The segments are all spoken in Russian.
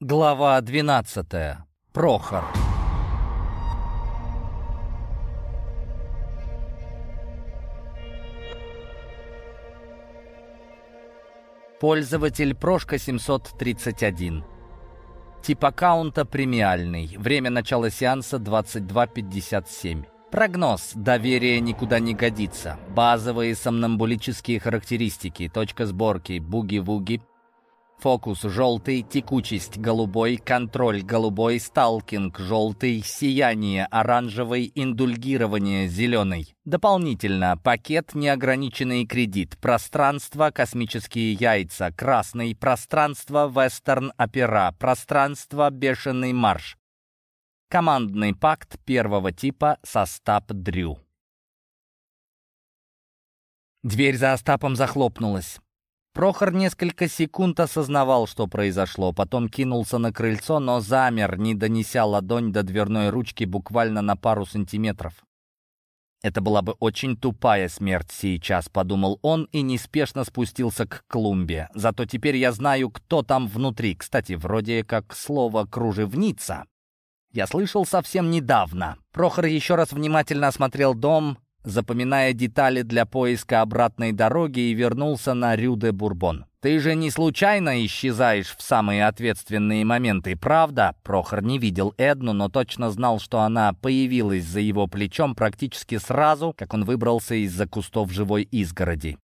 Глава 12. Прохор. Пользователь Прошка 731. Тип аккаунта премиальный. Время начала сеанса 22.57. Прогноз. Доверие никуда не годится. Базовые сомнамбулические характеристики. Точка сборки. Буги-вуги. Фокус желтый, текучесть голубой, контроль голубой, сталкинг желтый, сияние оранжевый, индульгирование зеленый. Дополнительно пакет неограниченный кредит, пространство космические яйца, красный, пространство вестерн опера, пространство бешеный марш. Командный пакт первого типа состав Дрю. Дверь за Остапом захлопнулась. Прохор несколько секунд осознавал, что произошло, потом кинулся на крыльцо, но замер, не донеся ладонь до дверной ручки буквально на пару сантиметров. «Это была бы очень тупая смерть сейчас», — подумал он и неспешно спустился к клумбе. «Зато теперь я знаю, кто там внутри. Кстати, вроде как слово «кружевница». Я слышал совсем недавно. Прохор еще раз внимательно осмотрел дом, запоминая детали для поиска обратной дороги и вернулся на Рю-де-Бурбон. «Ты же не случайно исчезаешь в самые ответственные моменты, правда?» Прохор не видел Эдну, но точно знал, что она появилась за его плечом практически сразу, как он выбрался из-за кустов живой изгороди.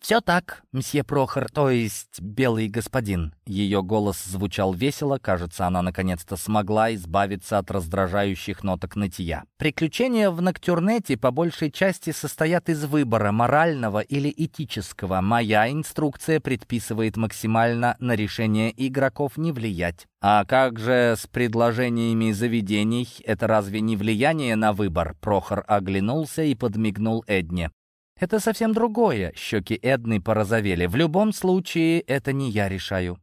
«Все так, мсье Прохор, то есть белый господин». Ее голос звучал весело, кажется, она наконец-то смогла избавиться от раздражающих ноток нытья. «Приключения в Ноктюрнете по большей части состоят из выбора, морального или этического. Моя инструкция предписывает максимально на решение игроков не влиять. А как же с предложениями заведений? Это разве не влияние на выбор?» Прохор оглянулся и подмигнул Эдне. Это совсем другое. Щеки Эдны порозовели. В любом случае, это не я решаю.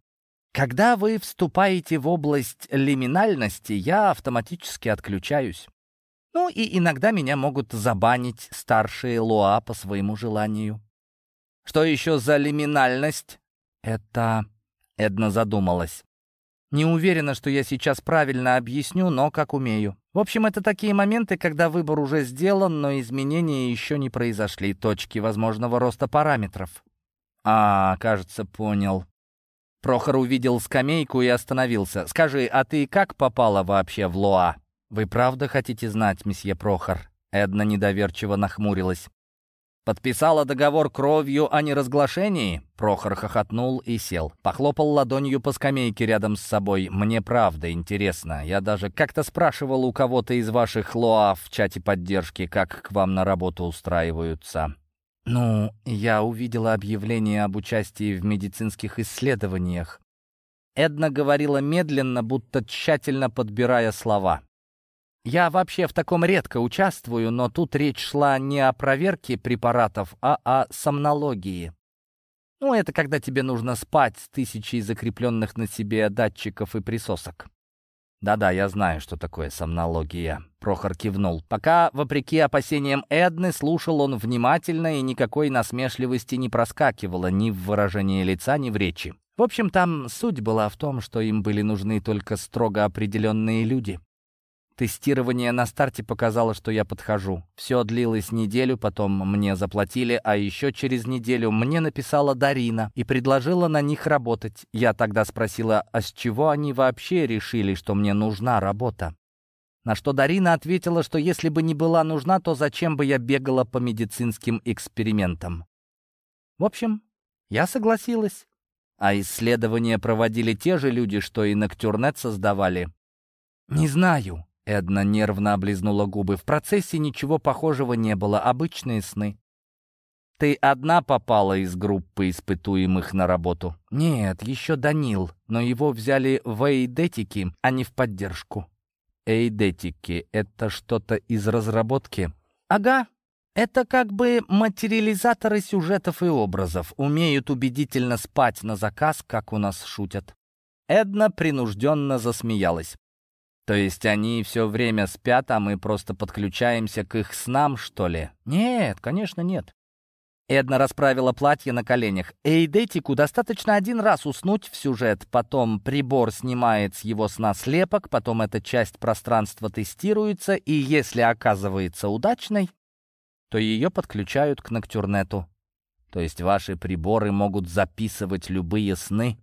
Когда вы вступаете в область лиминальности, я автоматически отключаюсь. Ну и иногда меня могут забанить старшие Луа по своему желанию. Что еще за лиминальность? Это... Эдна задумалась. Не уверена, что я сейчас правильно объясню, но как умею. В общем, это такие моменты, когда выбор уже сделан, но изменения еще не произошли, точки возможного роста параметров. А, кажется, понял. Прохор увидел скамейку и остановился. «Скажи, а ты как попала вообще в Лоа?» «Вы правда хотите знать, месье Прохор?» Эдна недоверчиво нахмурилась. «Подписала договор кровью о неразглашении?» Прохор хохотнул и сел. Похлопал ладонью по скамейке рядом с собой. «Мне правда интересно. Я даже как-то спрашивал у кого-то из ваших лоа в чате поддержки, как к вам на работу устраиваются». «Ну, я увидела объявление об участии в медицинских исследованиях». Эдна говорила медленно, будто тщательно подбирая слова. Я вообще в таком редко участвую, но тут речь шла не о проверке препаратов, а о сомнологии. Ну, это когда тебе нужно спать с тысячей закрепленных на себе датчиков и присосок. «Да-да, я знаю, что такое сомнология», — Прохор кивнул. Пока, вопреки опасениям Эдны, слушал он внимательно, и никакой насмешливости не проскакивало ни в выражении лица, ни в речи. В общем, там суть была в том, что им были нужны только строго определенные люди. Тестирование на старте показало, что я подхожу. Все длилось неделю, потом мне заплатили, а еще через неделю мне написала Дарина и предложила на них работать. Я тогда спросила, а с чего они вообще решили, что мне нужна работа? На что Дарина ответила, что если бы не была нужна, то зачем бы я бегала по медицинским экспериментам? В общем, я согласилась. А исследования проводили те же люди, что и Ноктюрнет создавали. Не знаю, Эдна нервно облизнула губы. В процессе ничего похожего не было, обычные сны. «Ты одна попала из группы испытуемых на работу?» «Нет, еще Данил, но его взяли в эйдетики, а не в поддержку». «Эйдетики — это что-то из разработки?» «Ага, это как бы материализаторы сюжетов и образов, умеют убедительно спать на заказ, как у нас шутят». Эдна принужденно засмеялась. То есть они все время спят, а мы просто подключаемся к их снам, что ли? Нет, конечно, нет. Эдна расправила платье на коленях. Эйдетику достаточно один раз уснуть в сюжет, потом прибор снимает с его сна слепок, потом эта часть пространства тестируется, и если оказывается удачной, то ее подключают к Ноктюрнету. То есть ваши приборы могут записывать любые сны?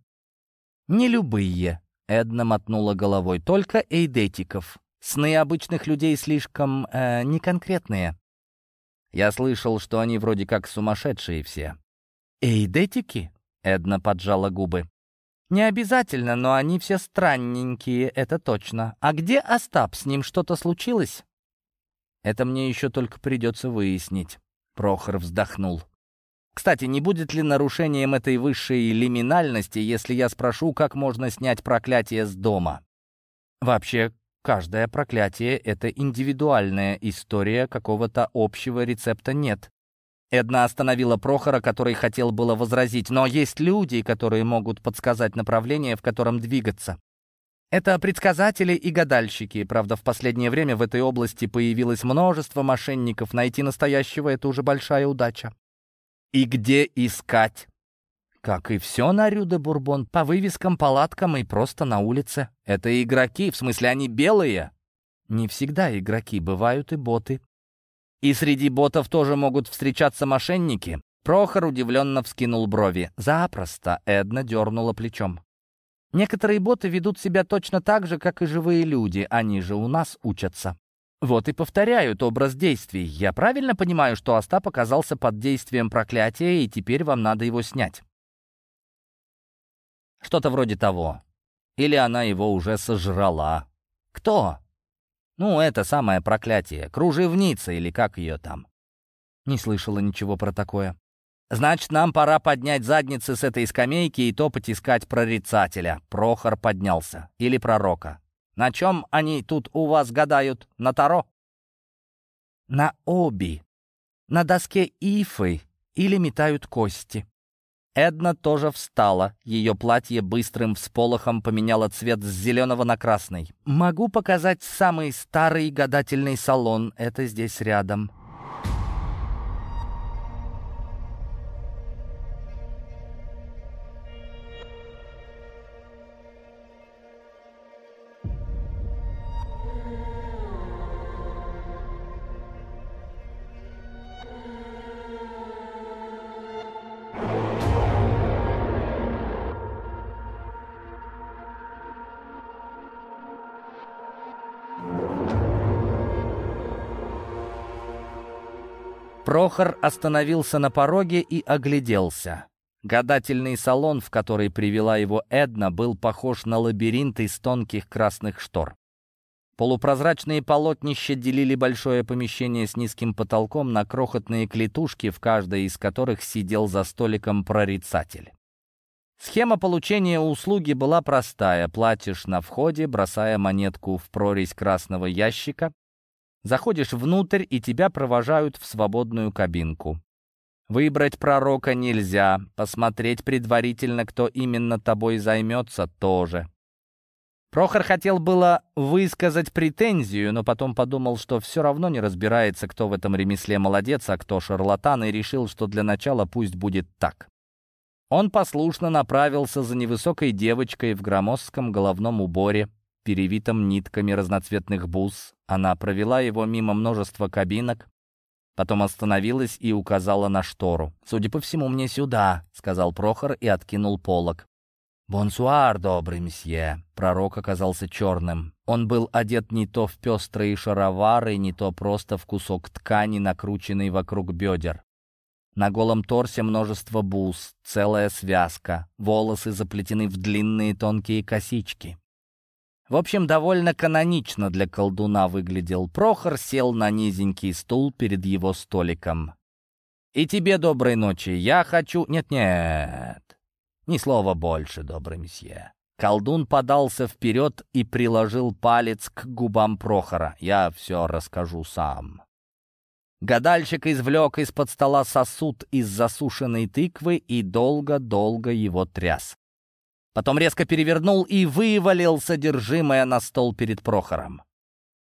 Не любые, Эдна мотнула головой, только эйдетиков. Сны обычных людей слишком э, неконкретные. Я слышал, что они вроде как сумасшедшие все. «Эйдетики?» — Эдна поджала губы. «Не обязательно, но они все странненькие, это точно. А где Остап? С ним что-то случилось?» «Это мне еще только придется выяснить», — Прохор вздохнул. «Кстати, не будет ли нарушением этой высшей лиминальности, если я спрошу, как можно снять проклятие с дома?» «Вообще, Каждое проклятие — это индивидуальная история, какого-то общего рецепта нет. Эдна остановила Прохора, который хотел было возразить, но есть люди, которые могут подсказать направление, в котором двигаться. Это предсказатели и гадальщики. Правда, в последнее время в этой области появилось множество мошенников. Найти настоящего — это уже большая удача. И где искать? Как и все на Рю-де-Бурбон, по вывескам, палаткам и просто на улице. Это игроки, в смысле они белые? Не всегда игроки, бывают и боты. И среди ботов тоже могут встречаться мошенники. Прохор удивленно вскинул брови. Запросто Эдна дернула плечом. Некоторые боты ведут себя точно так же, как и живые люди. Они же у нас учатся. Вот и повторяют образ действий. Я правильно понимаю, что Остап оказался под действием проклятия, и теперь вам надо его снять? Что-то вроде того. Или она его уже сожрала. Кто? Ну, это самое проклятие. Кружевница или как ее там. Не слышала ничего про такое. Значит, нам пора поднять задницы с этой скамейки и топать искать прорицателя. Прохор поднялся. Или пророка. На чем они тут у вас гадают? На Таро? На Оби. На доске Ифы. Или метают кости. Эдна тоже встала. Ее платье быстрым всполохом поменяло цвет с зеленого на красный. «Могу показать самый старый гадательный салон. Это здесь рядом». Прохор остановился на пороге и огляделся. Гадательный салон, в который привела его Эдна, был похож на лабиринт из тонких красных штор. Полупрозрачные полотнища делили большое помещение с низким потолком на крохотные клетушки, в каждой из которых сидел за столиком прорицатель. Схема получения услуги была простая. Платишь на входе, бросая монетку в прорезь красного ящика, Заходишь внутрь, и тебя провожают в свободную кабинку. Выбрать пророка нельзя, посмотреть предварительно, кто именно тобой займется, тоже. Прохор хотел было высказать претензию, но потом подумал, что все равно не разбирается, кто в этом ремесле молодец, а кто шарлатан, и решил, что для начала пусть будет так. Он послушно направился за невысокой девочкой в громоздком головном уборе, перевитом нитками разноцветных бус. Она провела его мимо множества кабинок, потом остановилась и указала на штору. «Судя по всему, мне сюда», — сказал Прохор и откинул полог. «Бонсуар, добрый месье!» Пророк оказался черным. Он был одет не то в пестрые шаровары, не то просто в кусок ткани, накрученный вокруг бедер. На голом торсе множество бус, целая связка, волосы заплетены в длинные тонкие косички. В общем, довольно канонично для колдуна выглядел Прохор, сел на низенький стул перед его столиком. «И тебе доброй ночи. Я хочу...» «Нет-нет, ни слова больше, добрый месье». Колдун подался вперед и приложил палец к губам Прохора. «Я все расскажу сам». Гадальщик извлек из-под стола сосуд из засушенной тыквы и долго-долго его тряс. Потом резко перевернул и вывалил содержимое на стол перед Прохором.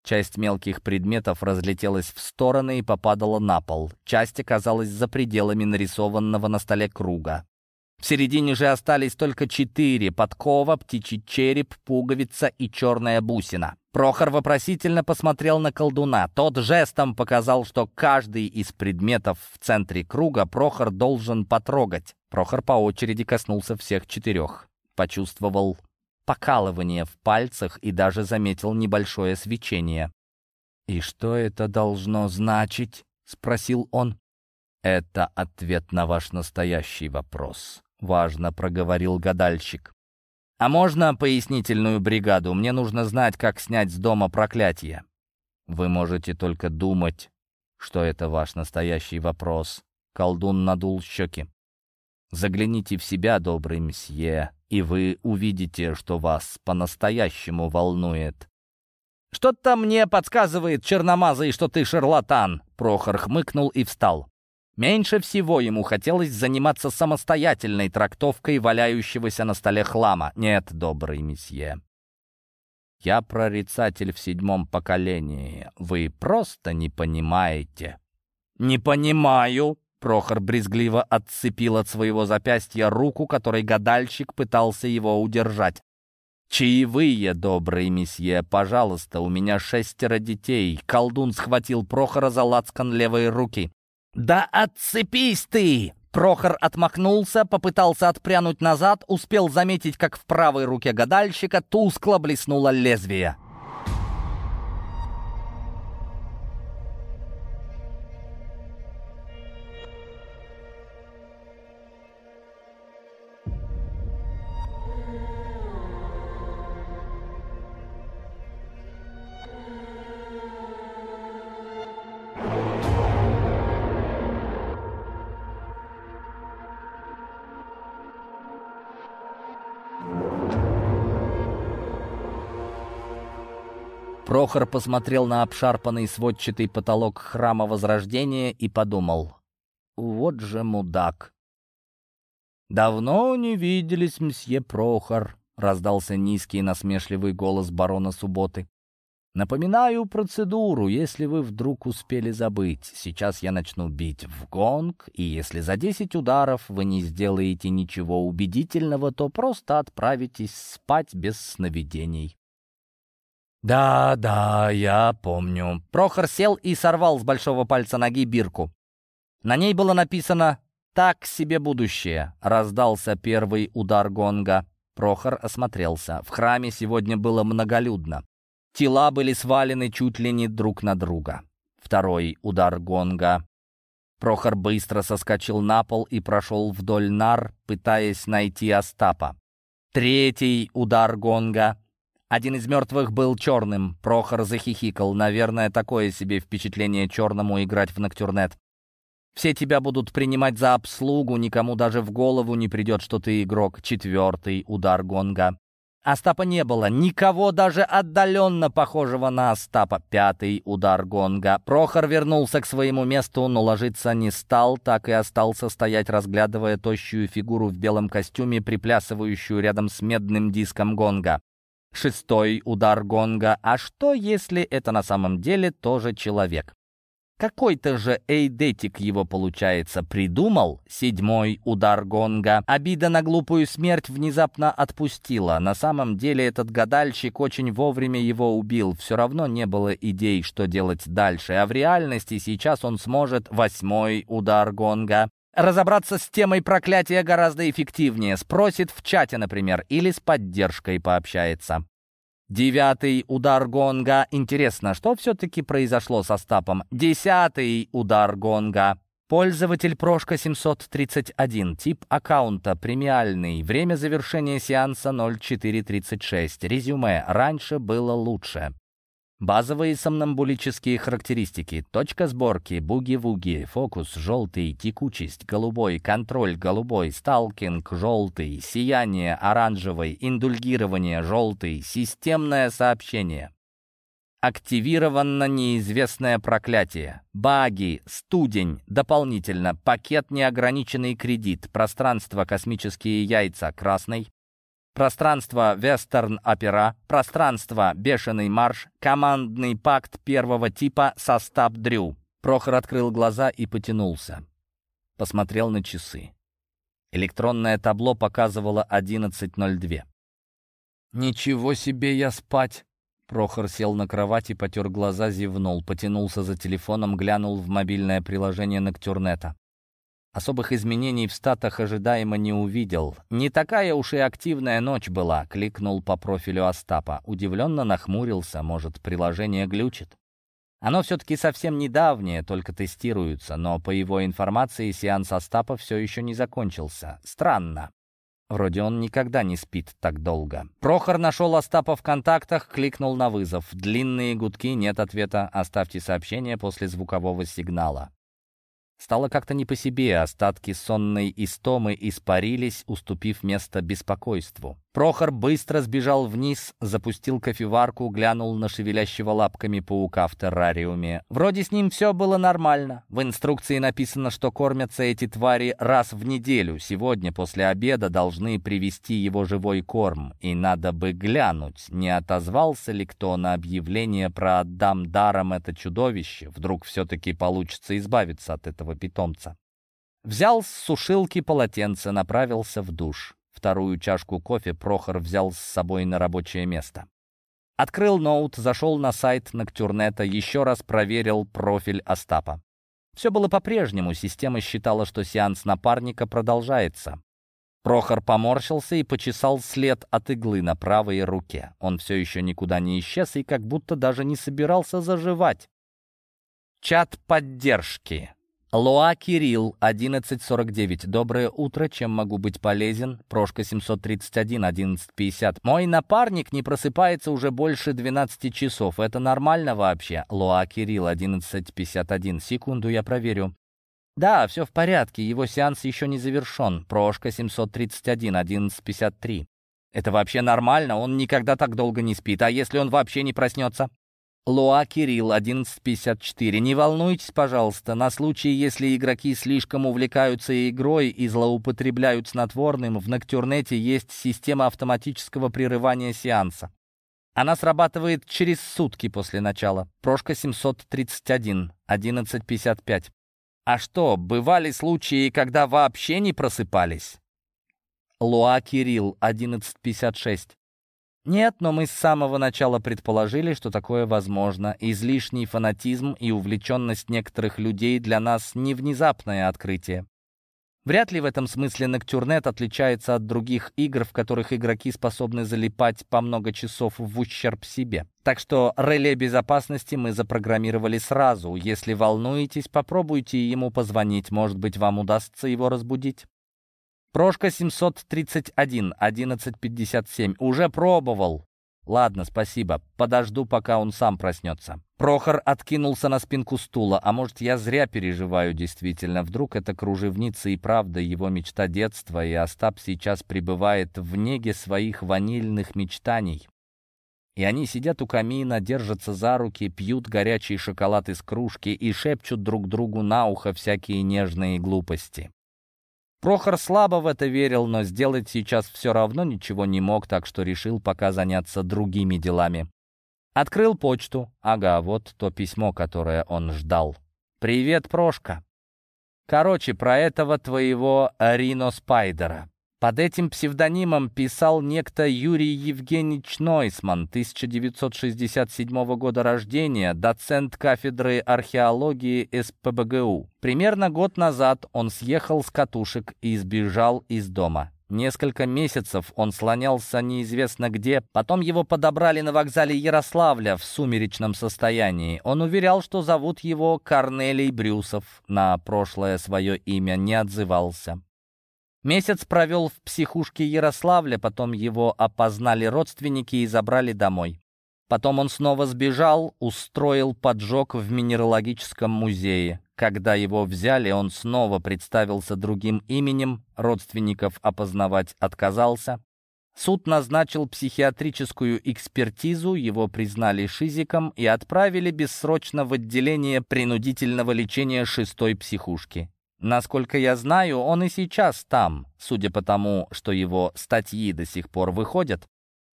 Часть мелких предметов разлетелась в стороны и попадала на пол. Часть оказалась за пределами нарисованного на столе круга. В середине же остались только четыре — подкова, птичий череп, пуговица и черная бусина. Прохор вопросительно посмотрел на колдуна. Тот жестом показал, что каждый из предметов в центре круга Прохор должен потрогать. Прохор по очереди коснулся всех четырех. Почувствовал покалывание в пальцах и даже заметил небольшое свечение. «И что это должно значить?» — спросил он. «Это ответ на ваш настоящий вопрос», — важно проговорил гадальщик. «А можно пояснительную бригаду? Мне нужно знать, как снять с дома проклятие». «Вы можете только думать, что это ваш настоящий вопрос». Колдун надул щеки. «Загляните в себя, добрый мсье, и вы увидите, что вас по-настоящему волнует. «Что-то мне подсказывает, черномазый, что ты шарлатан!» Прохор хмыкнул и встал. Меньше всего ему хотелось заниматься самостоятельной трактовкой валяющегося на столе хлама. Нет, добрый месье. Я прорицатель в седьмом поколении. Вы просто не понимаете. «Не понимаю», Прохор брезгливо отцепил от своего запястья руку, которой гадальщик пытался его удержать. «Чаевые, добрый месье, пожалуйста, у меня шестеро детей». Колдун схватил Прохора за лацкан левой руки. «Да отцепись ты!» Прохор отмахнулся, попытался отпрянуть назад, успел заметить, как в правой руке гадальщика тускло блеснуло лезвие. Прохор посмотрел на обшарпанный сводчатый потолок храма Возрождения и подумал, «Вот же мудак!» «Давно не виделись, мсье Прохор», — раздался низкий насмешливый голос барона Субботы. «Напоминаю процедуру, если вы вдруг успели забыть. Сейчас я начну бить в гонг, и если за десять ударов вы не сделаете ничего убедительного, то просто отправитесь спать без сновидений». «Да, да, я помню». Прохор сел и сорвал с большого пальца ноги бирку. На ней было написано «Так себе будущее». Раздался первый удар гонга. Прохор осмотрелся. В храме сегодня было многолюдно. Тела были свалены чуть ли не друг на друга. Второй удар гонга. Прохор быстро соскочил на пол и прошел вдоль нар, пытаясь найти Остапа. Третий удар гонга. Один из мертвых был черным. Прохор захихикал. Наверное, такое себе впечатление черному играть в Ноктюрнет. Все тебя будут принимать за обслугу, никому даже в голову не придет, что ты игрок. Четвертый удар гонга. Остапа не было, никого даже отдаленно похожего на Остапа. Пятый удар гонга. Прохор вернулся к своему месту, но ложиться не стал, так и остался стоять, разглядывая тощую фигуру в белом костюме, приплясывающую рядом с медным диском гонга. Шестой удар гонга. А что, если это на самом деле тоже человек? Какой-то же эйдетик его, получается, придумал. Седьмой удар гонга. Обида на глупую смерть внезапно отпустила. На самом деле этот гадальщик очень вовремя его убил. Все равно не было идей, что делать дальше. А в реальности сейчас он сможет восьмой удар гонга. Разобраться с темой проклятия гораздо эффективнее. Спросит в чате, например, или с поддержкой пообщается. Девятый удар гонга. Интересно, что все-таки произошло со Стапом? Десятый удар гонга. Пользователь Прошка 731. Тип аккаунта премиальный. Время завершения сеанса 0436. Резюме. Раньше было лучше. Базовые сомнамбулические характеристики. Точка сборки, буги-вуги, фокус желтый, текучесть голубой, контроль голубой, сталкинг желтый, сияние оранжевый, индульгирование желтый, системное сообщение. Активировано неизвестное проклятие. Баги, студень, дополнительно, пакет неограниченный кредит, пространство космические яйца, красный, Пространство «Вестерн-опера», пространство «Бешеный марш», командный пакт первого типа «Состав Дрю». Прохор открыл глаза и потянулся. Посмотрел на часы. Электронное табло показывало 11.02. «Ничего себе я спать!» Прохор сел на кровать и потер глаза, зевнул, потянулся за телефоном, глянул в мобильное приложение Ноктюрнета. Особых изменений в статах ожидаемо не увидел. Не такая уж и активная ночь была, кликнул по профилю Остапа. Удивленно нахмурился, может, приложение глючит. Оно все-таки совсем недавнее, только тестируется, но по его информации сеанс Остапа все еще не закончился. Странно. Вроде он никогда не спит так долго. Прохор нашел Остапа в контактах, кликнул на вызов. Длинные гудки, нет ответа. Оставьте сообщение после звукового сигнала. Стало как-то не по себе, остатки сонной истомы испарились, уступив место беспокойству. Прохор быстро сбежал вниз, запустил кофеварку, глянул на шевелящего лапками паука в террариуме. Вроде с ним все было нормально. В инструкции написано, что кормятся эти твари раз в неделю. Сегодня после обеда должны привезти его живой корм. И надо бы глянуть, не отозвался ли кто на объявление про «отдам даром это чудовище». Вдруг все-таки получится избавиться от этого питомца. Взял с сушилки полотенце, направился в душ. Вторую чашку кофе Прохор взял с собой на рабочее место. Открыл ноут, зашел на сайт Ноктюрнета, еще раз проверил профиль Остапа. Все было по-прежнему, система считала, что сеанс напарника продолжается. Прохор поморщился и почесал след от иглы на правой руке. Он все еще никуда не исчез и как будто даже не собирался заживать. Чат поддержки. Луа Кирилл, 1149. Доброе утро, чем могу быть полезен? Прошка 731, 1150. Мой напарник не просыпается уже больше 12 часов. Это нормально вообще? Луа Кирилл, 1151. Секунду, я проверю. Да, все в порядке, его сеанс еще не завершен. Прошка 731, 1153. Это вообще нормально, он никогда так долго не спит. А если он вообще не проснется? Луа Кирилл, 1154. Не волнуйтесь, пожалуйста, на случай, если игроки слишком увлекаются игрой и злоупотребляют снотворным, в Ноктюрнете есть система автоматического прерывания сеанса. Она срабатывает через сутки после начала. Прошка 731, 1155. А что, бывали случаи, когда вообще не просыпались? Луа Кирилл, 1156. Нет, но мы с самого начала предположили, что такое возможно. Излишний фанатизм и увлеченность некоторых людей для нас не внезапное открытие. Вряд ли в этом смысле Ноктюрнет отличается от других игр, в которых игроки способны залипать по много часов в ущерб себе. Так что реле безопасности мы запрограммировали сразу. Если волнуетесь, попробуйте ему позвонить, может быть, вам удастся его разбудить. Прошка 731, 1157. Уже пробовал. Ладно, спасибо. Подожду, пока он сам проснется. Прохор откинулся на спинку стула. А может, я зря переживаю действительно. Вдруг это кружевница и правда его мечта детства, и Остап сейчас пребывает в неге своих ванильных мечтаний. И они сидят у камина, держатся за руки, пьют горячий шоколад из кружки и шепчут друг другу на ухо всякие нежные глупости. Прохор слабо в это верил, но сделать сейчас все равно ничего не мог, так что решил пока заняться другими делами. Открыл почту. Ага, вот то письмо, которое он ждал. «Привет, Прошка. Короче, про этого твоего Рино Спайдера. Под этим псевдонимом писал некто Юрий Евгеньевич Нойсман, 1967 года рождения, доцент кафедры археологии СПБГУ. Примерно год назад он съехал с катушек и сбежал из дома. Несколько месяцев он слонялся неизвестно где, потом его подобрали на вокзале Ярославля в сумеречном состоянии. Он уверял, что зовут его Корнелий Брюсов, на прошлое свое имя не отзывался. Месяц провел в психушке Ярославля, потом его опознали родственники и забрали домой. Потом он снова сбежал, устроил поджог в минералогическом музее. Когда его взяли, он снова представился другим именем, родственников опознавать отказался. Суд назначил психиатрическую экспертизу, его признали шизиком и отправили бессрочно в отделение принудительного лечения шестой психушки. Насколько я знаю, он и сейчас там, судя по тому, что его статьи до сих пор выходят.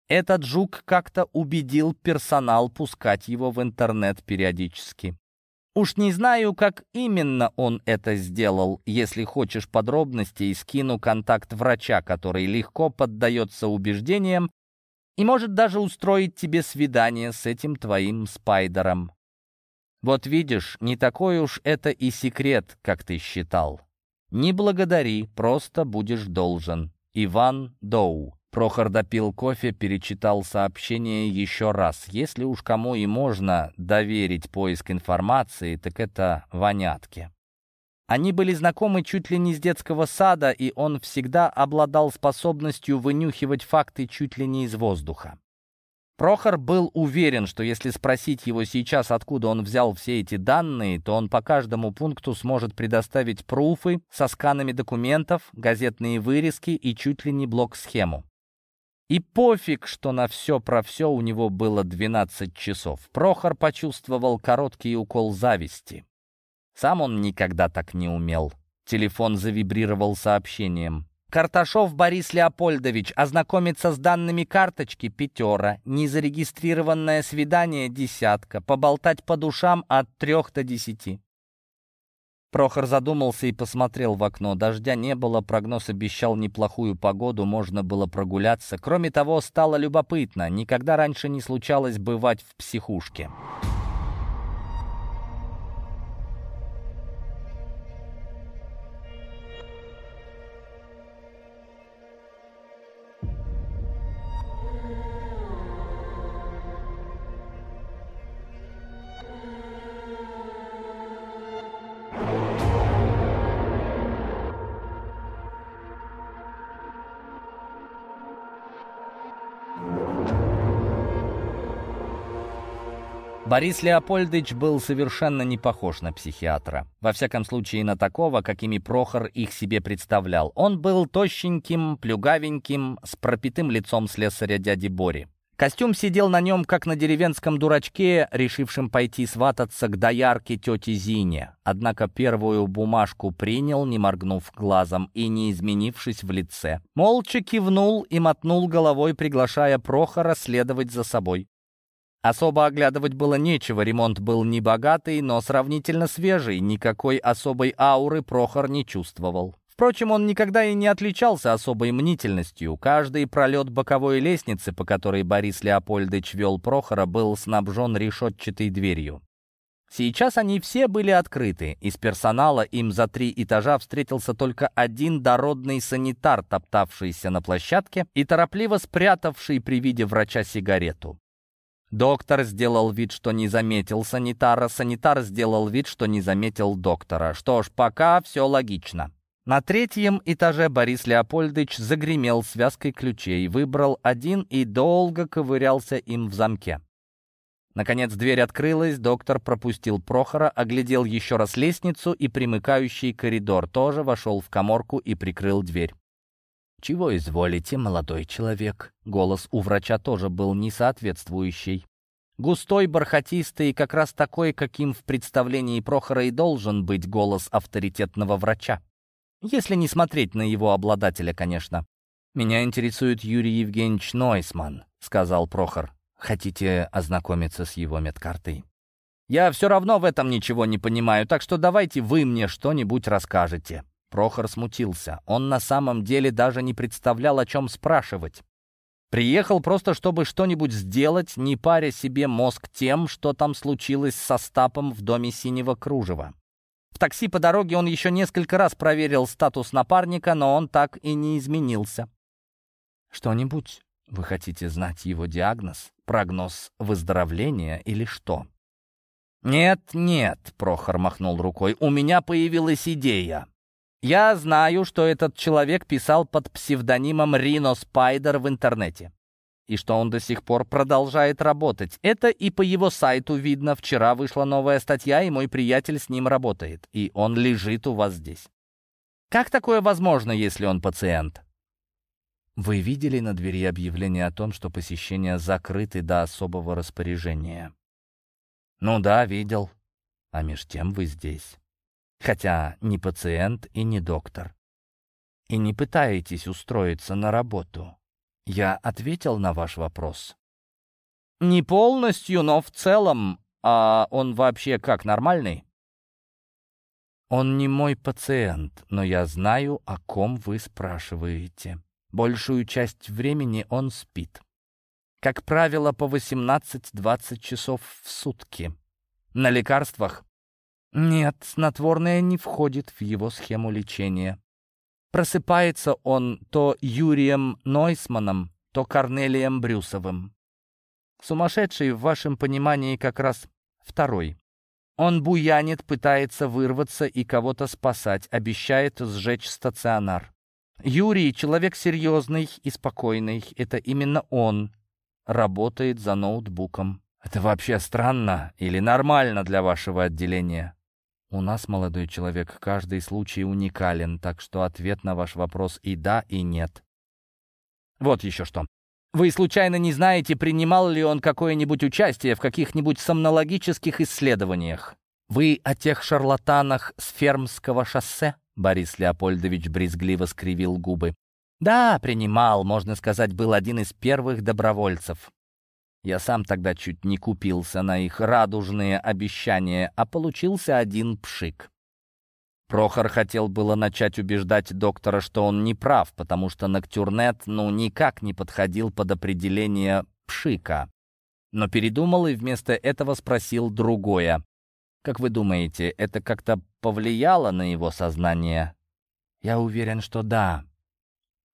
Этот жук как-то убедил персонал пускать его в интернет периодически. Уж не знаю, как именно он это сделал. Если хочешь подробностей, скину контакт врача, который легко поддается убеждениям и может даже устроить тебе свидание с этим твоим спайдером. Вот видишь, не такой уж это и секрет, как ты считал. Не благодари, просто будешь должен. Иван Доу. Прохор допил кофе, перечитал сообщение еще раз. Если уж кому и можно доверить поиск информации, так это вонятке. Они были знакомы чуть ли не с детского сада, и он всегда обладал способностью вынюхивать факты чуть ли не из воздуха. Прохор был уверен, что если спросить его сейчас, откуда он взял все эти данные, то он по каждому пункту сможет предоставить пруфы со сканами документов, газетные вырезки и чуть ли не блок-схему. И пофиг, что на все про все у него было 12 часов. Прохор почувствовал короткий укол зависти. Сам он никогда так не умел. Телефон завибрировал сообщением. Карташов Борис Леопольдович ознакомится с данными карточки пятера, незарегистрированное свидание десятка, поболтать по душам от трех до десяти. Прохор задумался и посмотрел в окно. Дождя не было, прогноз обещал неплохую погоду, можно было прогуляться. Кроме того, стало любопытно. Никогда раньше не случалось бывать в психушке. Борис Леопольдович был совершенно не похож на психиатра. Во всяком случае, на такого, какими Прохор их себе представлял. Он был тощеньким, плюгавеньким, с пропитым лицом слесаря дяди Бори. Костюм сидел на нем, как на деревенском дурачке, решившем пойти свататься к доярке тети Зине. Однако первую бумажку принял, не моргнув глазом и не изменившись в лице. Молча кивнул и мотнул головой, приглашая Прохора следовать за собой. Особо оглядывать было нечего, ремонт был небогатый, но сравнительно свежий, никакой особой ауры Прохор не чувствовал. Впрочем, он никогда и не отличался особой мнительностью. Каждый пролет боковой лестницы, по которой Борис Леопольдович вел Прохора, был снабжен решетчатой дверью. Сейчас они все были открыты. Из персонала им за три этажа встретился только один дородный санитар, топтавшийся на площадке и торопливо спрятавший при виде врача сигарету. Доктор сделал вид, что не заметил санитара, санитар сделал вид, что не заметил доктора. Что ж, пока все логично. На третьем этаже Борис Леопольдович загремел связкой ключей, выбрал один и долго ковырялся им в замке. Наконец дверь открылась, доктор пропустил Прохора, оглядел еще раз лестницу и примыкающий коридор, тоже вошел в коморку и прикрыл дверь. «Чего изволите, молодой человек?» Голос у врача тоже был несоответствующий. Густой, бархатистый, как раз такой, каким в представлении Прохора и должен быть голос авторитетного врача. Если не смотреть на его обладателя, конечно. «Меня интересует Юрий Евгеньевич Нойсман», — сказал Прохор. «Хотите ознакомиться с его медкартой?» «Я все равно в этом ничего не понимаю, так что давайте вы мне что-нибудь расскажете». Прохор смутился. Он на самом деле даже не представлял, о чем спрашивать. Приехал просто, чтобы что-нибудь сделать, не паря себе мозг тем, что там случилось со Стапом в доме Синего Кружева. В такси по дороге он еще несколько раз проверил статус напарника, но он так и не изменился. «Что-нибудь? Вы хотите знать его диагноз, прогноз выздоровления или что?» «Нет, нет», — Прохор махнул рукой, — «у меня появилась идея. Я знаю, что этот человек писал под псевдонимом Рино Спайдер в интернете. И что он до сих пор продолжает работать. Это и по его сайту видно. Вчера вышла новая статья, и мой приятель с ним работает. И он лежит у вас здесь. Как такое возможно, если он пациент? Вы видели на двери объявление о том, что посещения закрыты до особого распоряжения? Ну да, видел. А меж тем вы здесь. Хотя не пациент и не доктор. И не пытаетесь устроиться на работу. Я ответил на ваш вопрос. Не полностью, но в целом. А он вообще как, нормальный? Он не мой пациент, но я знаю, о ком вы спрашиваете. Большую часть времени он спит. Как правило, по 18-20 часов в сутки. На лекарствах? Нет, снотворное не входит в его схему лечения. Просыпается он то Юрием Нойсманом, то Корнелием Брюсовым. Сумасшедший в вашем понимании как раз второй. Он буянит, пытается вырваться и кого-то спасать, обещает сжечь стационар. Юрий — человек серьезный и спокойный. Это именно он работает за ноутбуком. Это вообще странно или нормально для вашего отделения? У нас, молодой человек, каждый случай уникален, так что ответ на ваш вопрос и да, и нет. Вот еще что. Вы случайно не знаете, принимал ли он какое-нибудь участие в каких-нибудь сомнологических исследованиях? Вы о тех шарлатанах с фермского шоссе? Борис Леопольдович брезгливо скривил губы. Да, принимал, можно сказать, был один из первых добровольцев. Я сам тогда чуть не купился на их радужные обещания, а получился один пшик. Прохор хотел было начать убеждать доктора, что он не прав, потому что Ноктюрнет ну никак не подходил под определение пшика. Но передумал и вместо этого спросил другое. «Как вы думаете, это как-то повлияло на его сознание?» «Я уверен, что да.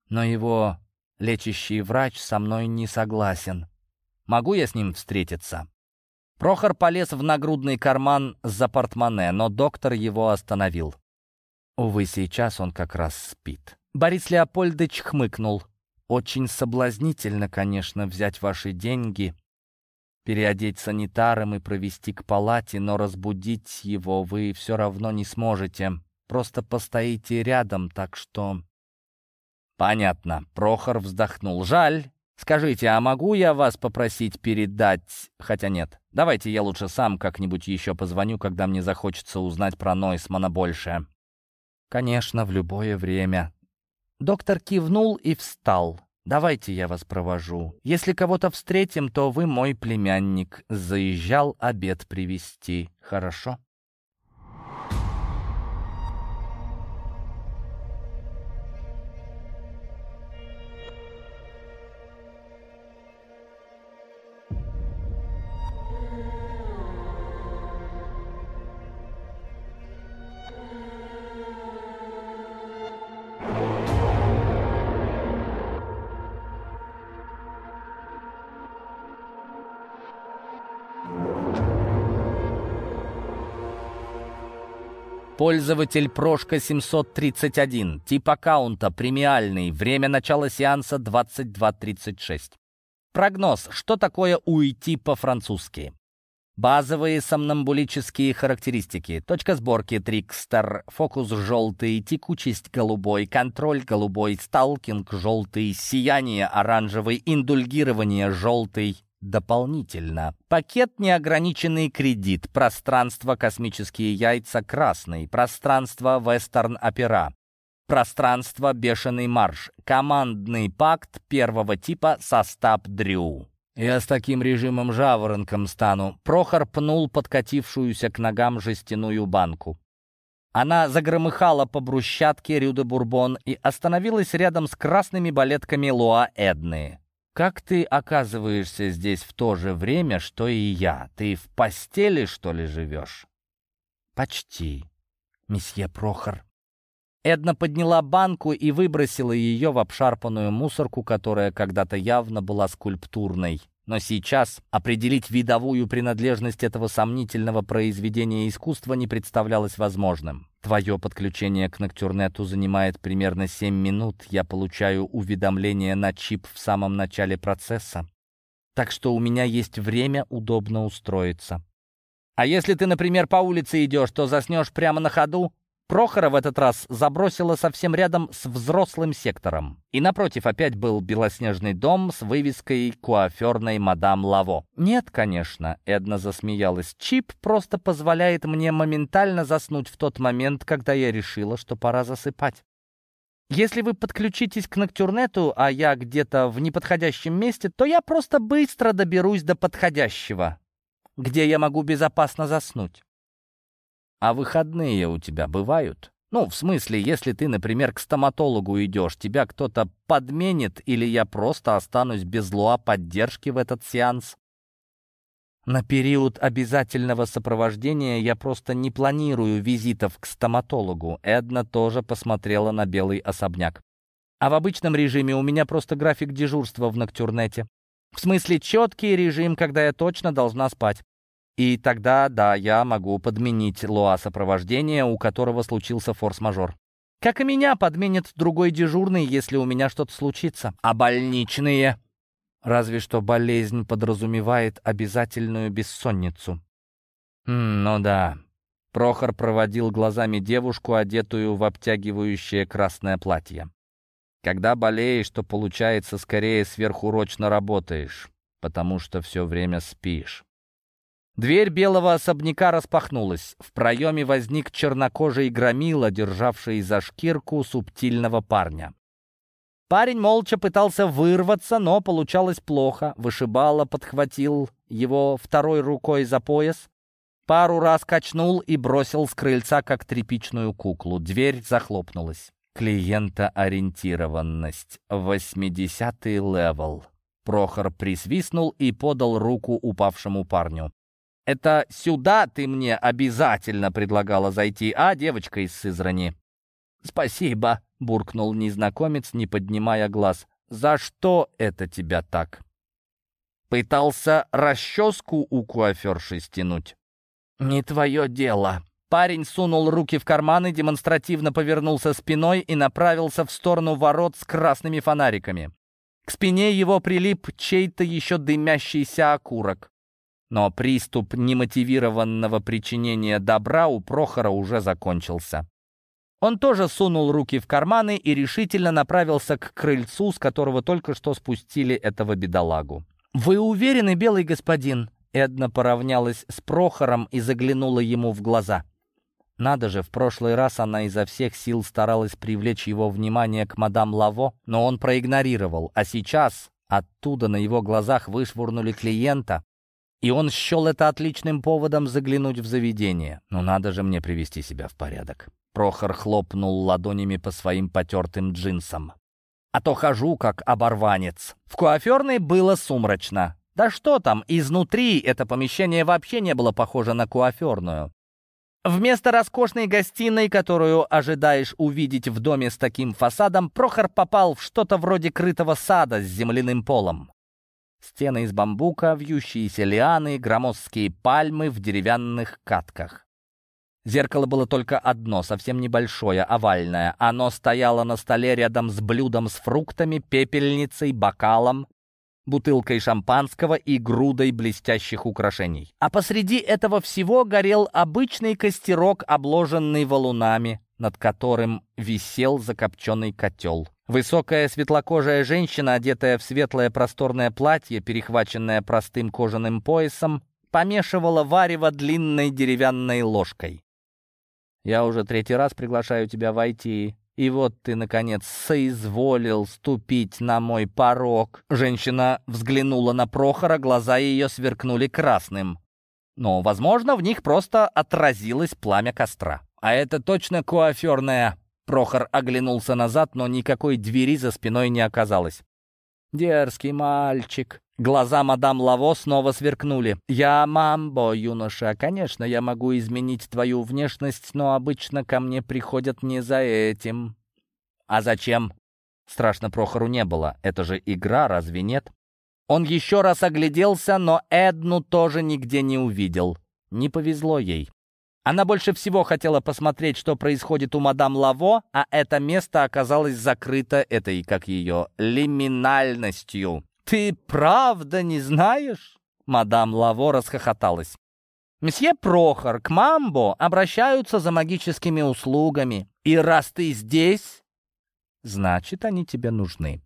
Но его лечащий врач со мной не согласен. Могу я с ним встретиться?» Прохор полез в нагрудный карман за портмоне, но доктор его остановил. Увы, сейчас он как раз спит. Борис Леопольдович хмыкнул. «Очень соблазнительно, конечно, взять ваши деньги, переодеть санитаром и провести к палате, но разбудить его вы все равно не сможете. Просто постоите рядом, так что...» «Понятно», — Прохор вздохнул. «Жаль. Скажите, а могу я вас попросить передать... Хотя нет. Давайте я лучше сам как-нибудь еще позвоню, когда мне захочется узнать про Нойсмана больше». «Конечно, в любое время». Доктор кивнул и встал. «Давайте я вас провожу. Если кого-то встретим, то вы мой племянник. Заезжал обед привезти. Хорошо?» Пользователь Прошка 731. Тип аккаунта премиальный. Время начала сеанса 22.36. Прогноз. Что такое уйти по-французски? Базовые сомнамбулические характеристики. Точка сборки Трикстер, фокус желтый, текучесть голубой, контроль голубой, сталкинг желтый, сияние оранжевый, индульгирование желтый, дополнительно. Пакет «Неограниченный кредит», пространство. «Космические яйца» красный, пространство. «Вестерн-опера», пространство. «Бешеный марш», командный пакт первого типа. «Состав Дрю». «Я с таким режимом жаворонком стану», — Прохор пнул подкатившуюся к ногам жестяную банку. Она загромыхала по брусчатке Рюде Бурбон и остановилась рядом с красными балетками Луа Эдны. «Как ты оказываешься здесь в то же время, что и я? Ты в постели, что ли, живешь?» «Почти, месье Прохор». Эдна подняла банку и выбросила ее в обшарпанную мусорку, которая когда-то явно была скульптурной. Но сейчас определить видовую принадлежность этого сомнительного произведения искусства не представлялось возможным. Твое подключение к Ноктюрнету занимает примерно 7 минут. Я получаю уведомление на чип в самом начале процесса. Так что у меня есть время удобно устроиться. А если ты, например, по улице идешь, то заснешь прямо на ходу? Прохора в этот раз забросило совсем рядом с взрослым сектором. И напротив опять был белоснежный дом с вывеской куаферной мадам Лаво. «Нет, конечно», — Эдна засмеялась. «Чип просто позволяет мне моментально заснуть в тот момент, когда я решила, что пора засыпать. Если вы подключитесь к Ноктюрнету, а я где-то в неподходящем месте, то я просто быстро доберусь до подходящего, где я могу безопасно заснуть. А выходные у тебя бывают? Ну, в смысле, если ты, например, к стоматологу идешь, тебя кто-то подменит, или я просто останусь без луа поддержки в этот сеанс? На период обязательного сопровождения я просто не планирую визитов к стоматологу. Эдна тоже посмотрела на белый особняк. А в обычном режиме у меня просто график дежурства в Ноктюрнете. В смысле, четкий режим, когда я точно должна спать. И тогда, да, я могу подменить Луа сопровождения, у которого случился форс-мажор. Как и меня подменит другой дежурный, если у меня что-то случится. А больничные? Разве что болезнь подразумевает обязательную бессонницу. Хм, ну да. Прохор проводил глазами девушку, одетую в обтягивающее красное платье. Когда болеешь, то, получается, скорее сверхурочно работаешь, потому что все время спишь. Дверь белого особняка распахнулась. В проеме возник чернокожий громила, державший за шкирку субтильного парня. Парень молча пытался вырваться, но получалось плохо. Вышибала подхватил его второй рукой за пояс, пару раз качнул и бросил с крыльца, как тряпичную куклу. Дверь захлопнулась. Клиентоориентированность. Восьмидесятый левел. Прохор присвистнул и подал руку упавшему парню. Это сюда ты мне обязательно предлагала зайти, а, девочка из Сызрани?» «Спасибо», — буркнул незнакомец, не поднимая глаз. «За что это тебя так?» Пытался расческу у куаферши стянуть. «Не твое дело». Парень сунул руки в карманы, демонстративно повернулся спиной и направился в сторону ворот с красными фонариками. К спине его прилип чей-то еще дымящийся окурок. Но приступ немотивированного причинения добра у Прохора уже закончился. Он тоже сунул руки в карманы и решительно направился к крыльцу, с которого только что спустили этого бедолагу. «Вы уверены, белый господин?» Эдна поравнялась с Прохором и заглянула ему в глаза. Надо же, в прошлый раз она изо всех сил старалась привлечь его внимание к мадам Лаво, но он проигнорировал, а сейчас оттуда на его глазах вышвырнули клиента, и он счел это отличным поводом заглянуть в заведение. Ну надо же мне привести себя в порядок. Прохор хлопнул ладонями по своим потертым джинсам. А то хожу, как оборванец. В куаферной было сумрачно. Да что там, изнутри это помещение вообще не было похоже на куаферную. Вместо роскошной гостиной, которую ожидаешь увидеть в доме с таким фасадом, Прохор попал в что-то вроде крытого сада с земляным полом. Стены из бамбука, вьющиеся лианы, громоздкие пальмы в деревянных катках. Зеркало было только одно, совсем небольшое, овальное. Оно стояло на столе рядом с блюдом с фруктами, пепельницей, бокалом, бутылкой шампанского и грудой блестящих украшений. А посреди этого всего горел обычный костерок, обложенный валунами, над которым висел закопченный котел. Высокая светлокожая женщина, одетая в светлое просторное платье, перехваченное простым кожаным поясом, помешивала варево длинной деревянной ложкой. «Я уже третий раз приглашаю тебя войти, и вот ты, наконец, соизволил ступить на мой порог». Женщина взглянула на Прохора, глаза ее сверкнули красным. Но, возможно, в них просто отразилось пламя костра. «А это точно куаферная Прохор оглянулся назад, но никакой двери за спиной не оказалось. «Дерзкий мальчик». Глаза мадам Лаво снова сверкнули. «Я мамбо, юноша. Конечно, я могу изменить твою внешность, но обычно ко мне приходят не за этим». «А зачем?» Страшно Прохору не было. Это же игра, разве нет? Он еще раз огляделся, но Эдну тоже нигде не увидел. Не повезло ей. Она больше всего хотела посмотреть, что происходит у мадам Лаво, а это место оказалось закрыто этой, как ее, лиминальностью. «Ты правда не знаешь?» Мадам Лаво расхохоталась. Месье Прохор, к Мамбо обращаются за магическими услугами. И раз ты здесь, значит, они тебе нужны.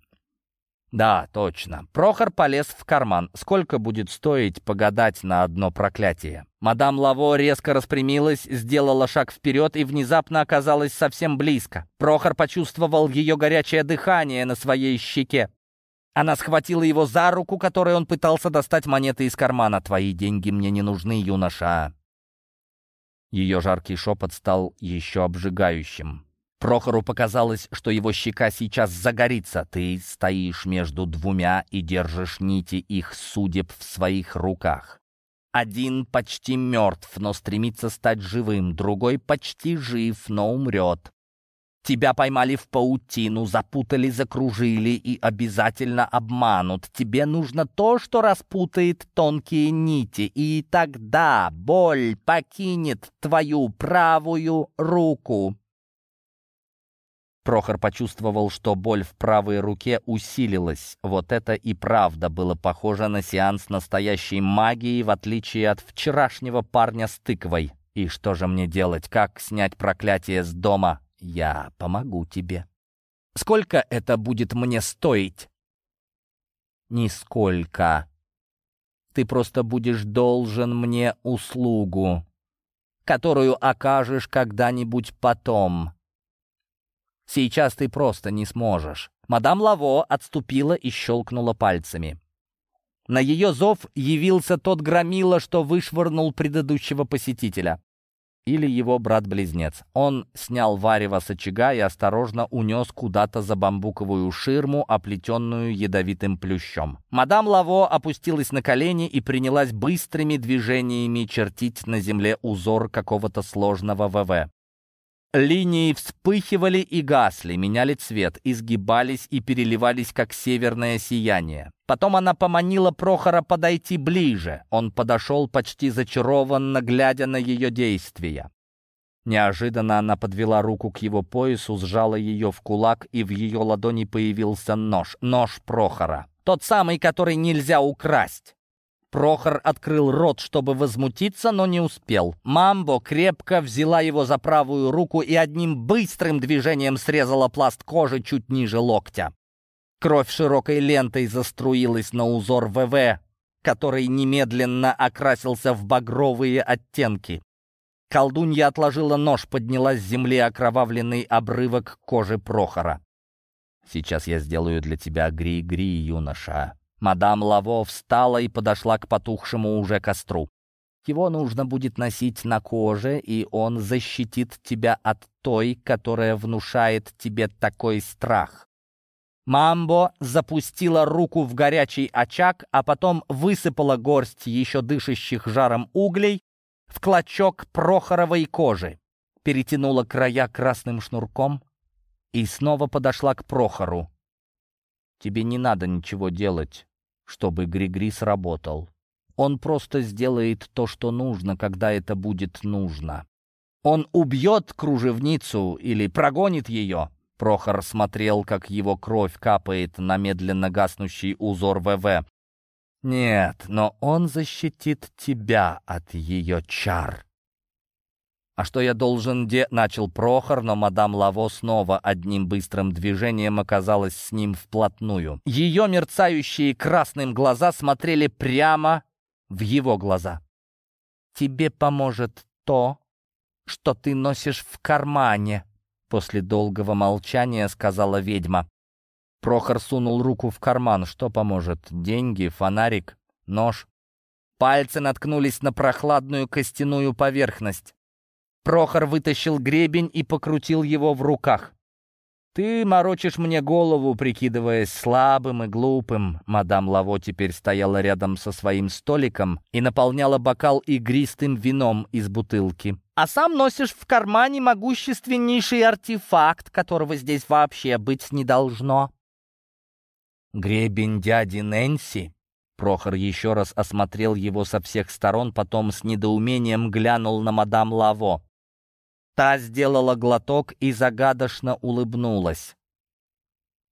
Да, точно. Прохор полез в карман. Сколько будет стоить погадать на одно проклятие? Мадам Лаво резко распрямилась, сделала шаг вперед и внезапно оказалась совсем близко. Прохор почувствовал ее горячее дыхание на своей щеке. Она схватила его за руку, которой он пытался достать монеты из кармана. «Твои деньги мне не нужны, юноша». Ее жаркий шепот стал еще обжигающим. Прохору показалось, что его щека сейчас загорится. Ты стоишь между двумя и держишь нити их судеб в своих руках. Один почти мертв, но стремится стать живым, другой почти жив, но умрет. Тебя поймали в паутину, запутали, закружили и обязательно обманут. Тебе нужно то, что распутает тонкие нити, и тогда боль покинет твою правую руку. Прохор почувствовал, что боль в правой руке усилилась. Вот это и правда было похоже на сеанс настоящей магии, в отличие от вчерашнего парня с тыквой. И что же мне делать? Как снять проклятие с дома? Я помогу тебе. Сколько это будет мне стоить? Нисколько. Ты просто будешь должен мне услугу, которую окажешь когда-нибудь потом. Сейчас ты просто не сможешь». Мадам Лаво отступила и щелкнула пальцами. На ее зов явился тот громила, что вышвырнул предыдущего посетителя. Или его брат-близнец. Он снял варево с очага и осторожно унес куда-то за бамбуковую ширму, оплетенную ядовитым плющом. Мадам Лаво опустилась на колени и принялась быстрыми движениями чертить на земле узор какого-то сложного ВВ. Линии вспыхивали и гасли, меняли цвет, изгибались и переливались, как северное сияние. Потом она поманила Прохора подойти ближе. Он подошел почти зачарованно, глядя на ее действия. Неожиданно она подвела руку к его поясу, сжала ее в кулак, и в ее ладони появился нож. Нож Прохора. Тот самый, который нельзя украсть. Прохор открыл рот, чтобы возмутиться, но не успел. Мамбо крепко взяла его за правую руку и одним быстрым движением срезала пласт кожи чуть ниже локтя. Кровь широкой лентой заструилась на узор ВВ, который немедленно окрасился в багровые оттенки. Колдунья отложила нож, подняла с земли окровавленный обрывок кожи Прохора. «Сейчас я сделаю для тебя гри-гри, юноша», Мадам Лаво встала и подошла к потухшему уже костру. Его нужно будет носить на коже, и он защитит тебя от той, которая внушает тебе такой страх. Мамбо запустила руку в горячий очаг, а потом высыпала горсть еще дышащих жаром углей в клочок прохоровой кожи, перетянула края красным шнурком и снова подошла к Прохору. «Тебе не надо ничего делать чтобы Григри сработал. Он просто сделает то, что нужно, когда это будет нужно. Он убьет кружевницу или прогонит ее. Прохор смотрел, как его кровь капает на медленно гаснущий узор ВВ. Нет, но он защитит тебя от ее чар. «А что я должен де...» — начал Прохор, но мадам Лаво снова одним быстрым движением оказалась с ним вплотную. Ее мерцающие красным глаза смотрели прямо в его глаза. «Тебе поможет то, что ты носишь в кармане», — после долгого молчания сказала ведьма. Прохор сунул руку в карман. Что поможет? Деньги, фонарик, нож? Пальцы наткнулись на прохладную костяную поверхность. Прохор вытащил гребень и покрутил его в руках. «Ты морочишь мне голову, прикидываясь слабым и глупым». Мадам Лаво теперь стояла рядом со своим столиком и наполняла бокал игристым вином из бутылки. «А сам носишь в кармане могущественнейший артефакт, которого здесь вообще быть не должно». «Гребень дяди Нэнси?» Прохор еще раз осмотрел его со всех сторон, потом с недоумением глянул на мадам Лаво. Та сделала глоток и загадочно улыбнулась.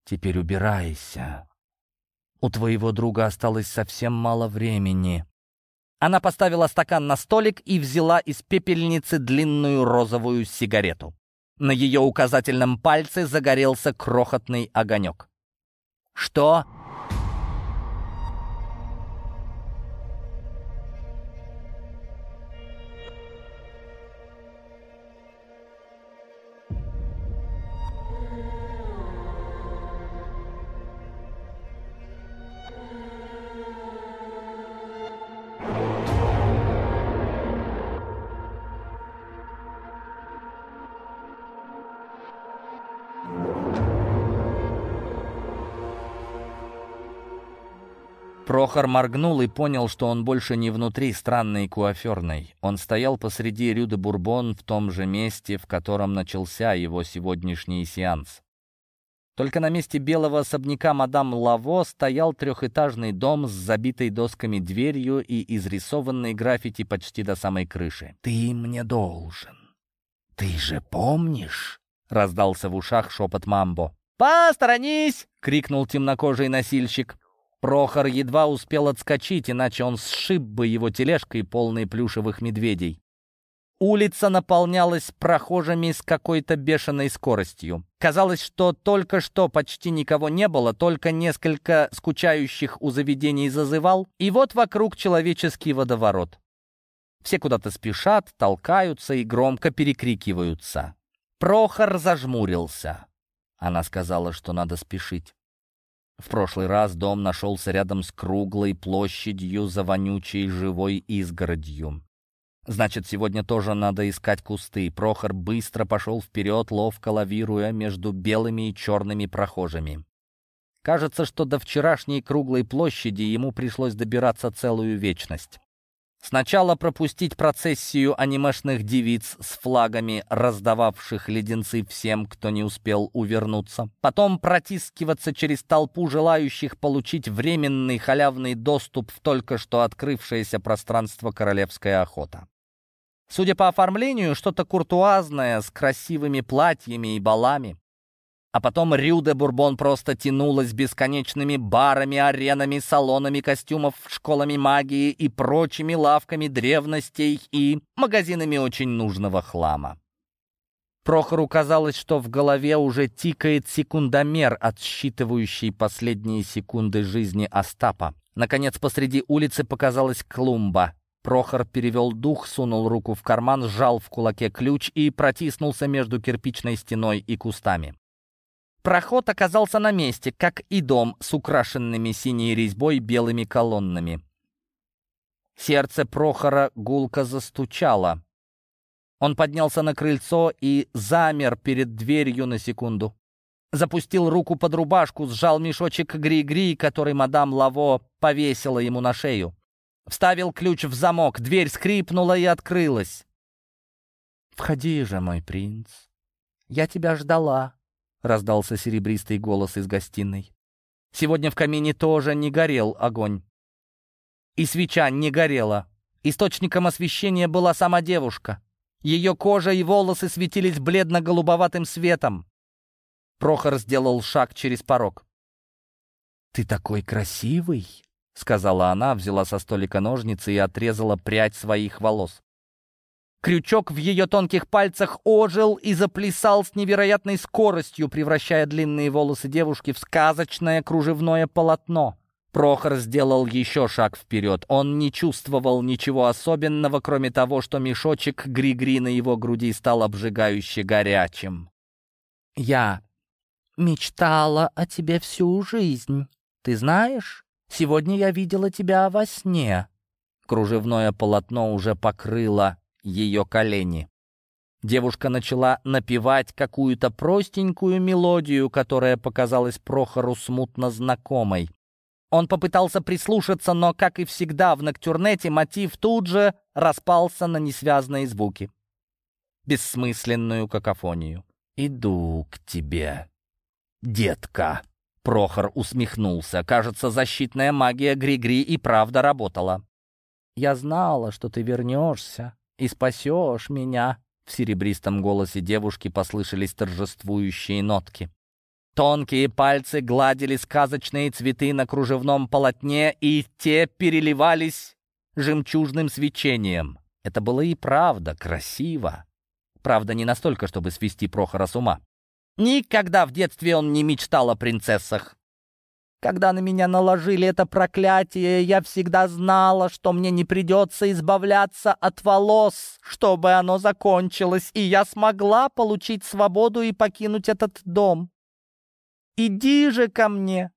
«Теперь убирайся. У твоего друга осталось совсем мало времени». Она поставила стакан на столик и взяла из пепельницы длинную розовую сигарету. На ее указательном пальце загорелся крохотный огонек. «Что?» Прохор моргнул и понял, что он больше не внутри странной куаферной. Он стоял посреди Рю де Бурбон в том же месте, в котором начался его сегодняшний сеанс. Только на месте белого особняка мадам Лаво стоял трехэтажный дом с забитой досками дверью и изрисованной граффити почти до самой крыши. «Ты мне должен. Ты же помнишь?» — раздался в ушах шепот Мамбо. «Посторонись!» — крикнул темнокожий носильщик. Прохор едва успел отскочить, иначе он сшиб бы его тележкой, полной плюшевых медведей. Улица наполнялась прохожими с какой-то бешеной скоростью. Казалось, что только что почти никого не было, только несколько скучающих у заведений зазывал, и вот вокруг человеческий водоворот. Все куда-то спешат, толкаются и громко перекрикиваются. Прохор зажмурился. Она сказала, что надо спешить. В прошлый раз дом нашелся рядом с круглой площадью за вонючей живой изгородью. Значит, сегодня тоже надо искать кусты. Прохор быстро пошел вперед, ловко лавируя между белыми и черными прохожими. Кажется, что до вчерашней круглой площади ему пришлось добираться целую вечность. Сначала пропустить процессию анимешных девиц с флагами, раздававших леденцы всем, кто не успел увернуться. Потом протискиваться через толпу желающих получить временный халявный доступ в только что открывшееся пространство «Королевская охота». Судя по оформлению, что-то куртуазное, с красивыми платьями и балами. А потом Рю де Бурбон просто тянулась бесконечными барами, аренами, салонами костюмов, школами магии и прочими лавками древностей и магазинами очень нужного хлама. Прохору казалось, что в голове уже тикает секундомер, отсчитывающий последние секунды жизни Остапа. Наконец, посреди улицы показалась клумба. Прохор перевел дух, сунул руку в карман, сжал в кулаке ключ и протиснулся между кирпичной стеной и кустами. Проход оказался на месте, как и дом с украшенными синей резьбой белыми колоннами. Сердце Прохора гулко застучало. Он поднялся на крыльцо и замер перед дверью на секунду. Запустил руку под рубашку, сжал мешочек гри-гри, который мадам Лаво повесила ему на шею. Вставил ключ в замок, дверь скрипнула и открылась. «Входи же, мой принц, я тебя ждала», — раздался серебристый голос из гостиной. Сегодня в камине тоже не горел огонь. И свеча не горела. Источником освещения была сама девушка. Ее кожа и волосы светились бледно-голубоватым светом. Прохор сделал шаг через порог. «Ты такой красивый!» — сказала она, взяла со столика ножницы и отрезала прядь своих волос. Крючок в ее тонких пальцах ожил и заплясал с невероятной скоростью, превращая длинные волосы девушки в сказочное кружевное полотно. Прохор сделал еще шаг вперед. Он не чувствовал ничего особенного, кроме того, что мешочек гри-гри на его груди стал обжигающе горячим. «Я мечтала о тебе всю жизнь. Ты знаешь, сегодня я видела тебя во сне». Кружевное полотно уже покрыло ее колени. Девушка начала напевать какую-то простенькую мелодию, которая показалась Прохору смутно знакомой. Он попытался прислушаться, но, как и всегда в ноктюрнете, мотив тут же распался на несвязные звуки. Бессмысленную какофонию. «Иду к тебе, детка», — Прохор усмехнулся. «Кажется, защитная магия Гри-Гри и правда работала». «Я знала, что ты вернешься», и спасешь меня!» В серебристом голосе девушки послышались торжествующие нотки. Тонкие пальцы гладили сказочные цветы на кружевном полотне, и те переливались жемчужным свечением. Это было и правда красиво. Правда, не настолько, чтобы свести Прохора с ума. Никогда в детстве он не мечтал о принцессах. Когда на меня наложили это проклятие, я всегда знала, что мне не придется избавляться от волос, чтобы оно закончилось, и я смогла получить свободу и покинуть этот дом. Иди же ко мне,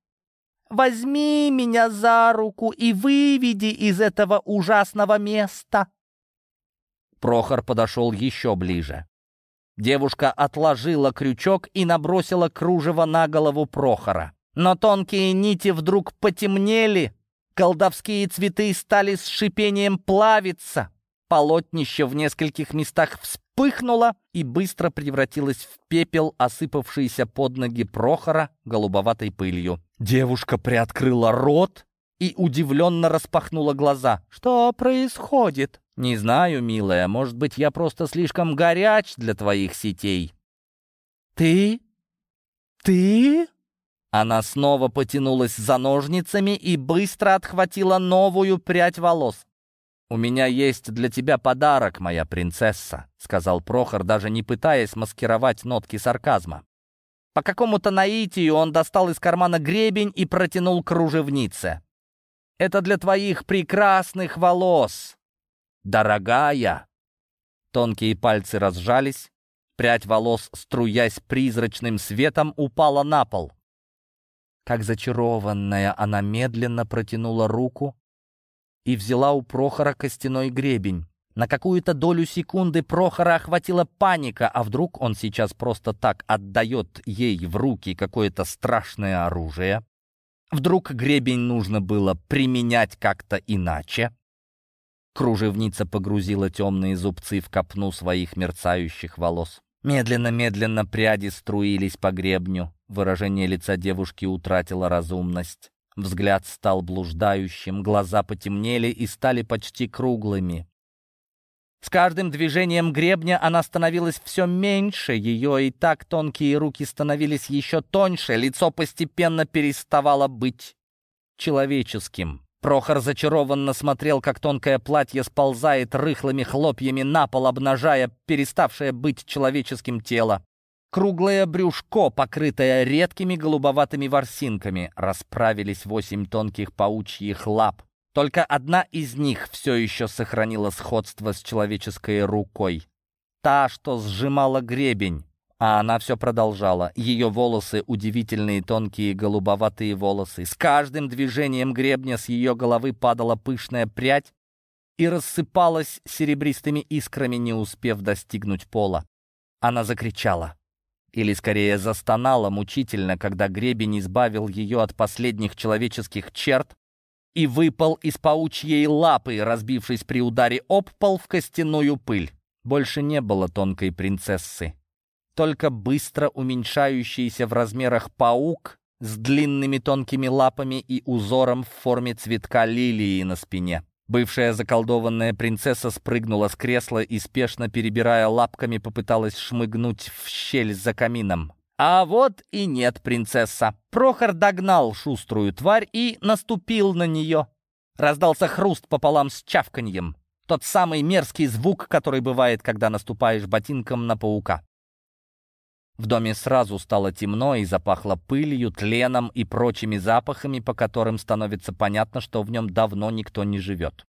возьми меня за руку и выведи из этого ужасного места. Прохор подошел еще ближе. Девушка отложила крючок и набросила кружево на голову Прохора. Но тонкие нити вдруг потемнели, колдовские цветы стали с шипением плавиться. Полотнище в нескольких местах вспыхнуло и быстро превратилось в пепел, осыпавшийся под ноги Прохора голубоватой пылью. Девушка приоткрыла рот и удивленно распахнула глаза. «Что происходит?» «Не знаю, милая, может быть, я просто слишком горяч для твоих сетей». «Ты? Ты?» Она снова потянулась за ножницами и быстро отхватила новую прядь волос. «У меня есть для тебя подарок, моя принцесса», — сказал Прохор, даже не пытаясь маскировать нотки сарказма. По какому-то наитию он достал из кармана гребень и протянул кружевнице. «Это для твоих прекрасных волос, дорогая!» Тонкие пальцы разжались, прядь волос, струясь призрачным светом, упала на пол. Как зачарованная, она медленно протянула руку и взяла у Прохора костяной гребень. На какую-то долю секунды Прохора охватила паника, а вдруг он сейчас просто так отдает ей в руки какое-то страшное оружие? Вдруг гребень нужно было применять как-то иначе? Кружевница погрузила темные зубцы в копну своих мерцающих волос. Медленно-медленно пряди струились по гребню. Выражение лица девушки утратило разумность. Взгляд стал блуждающим, глаза потемнели и стали почти круглыми. С каждым движением гребня она становилась все меньше, ее и так тонкие руки становились еще тоньше, лицо постепенно переставало быть человеческим. Прохор зачарованно смотрел, как тонкое платье сползает рыхлыми хлопьями на пол, обнажая переставшее быть человеческим тело. Круглое брюшко, покрытое редкими голубоватыми ворсинками, расправились восемь тонких паучьих лап. Только одна из них все еще сохранила сходство с человеческой рукой. Та, что сжимала гребень. А она все продолжала. Ее волосы, удивительные тонкие голубоватые волосы. С каждым движением гребня с ее головы падала пышная прядь и рассыпалась серебристыми искрами, не успев достигнуть пола. Она закричала. Или, скорее, застонала мучительно, когда гребень избавил ее от последних человеческих черт и выпал из паучьей лапы, разбившись при ударе об пол в костяную пыль. Больше не было тонкой принцессы только быстро уменьшающийся в размерах паук с длинными тонкими лапами и узором в форме цветка лилии на спине. Бывшая заколдованная принцесса спрыгнула с кресла и, спешно перебирая лапками, попыталась шмыгнуть в щель за камином. А вот и нет, принцесса. Прохор догнал шуструю тварь и наступил на нее. Раздался хруст пополам с чавканьем. Тот самый мерзкий звук, который бывает, когда наступаешь ботинком на паука. В доме сразу стало темно и запахло пылью, тленом и прочими запахами, по которым становится понятно, что в нем давно никто не живет.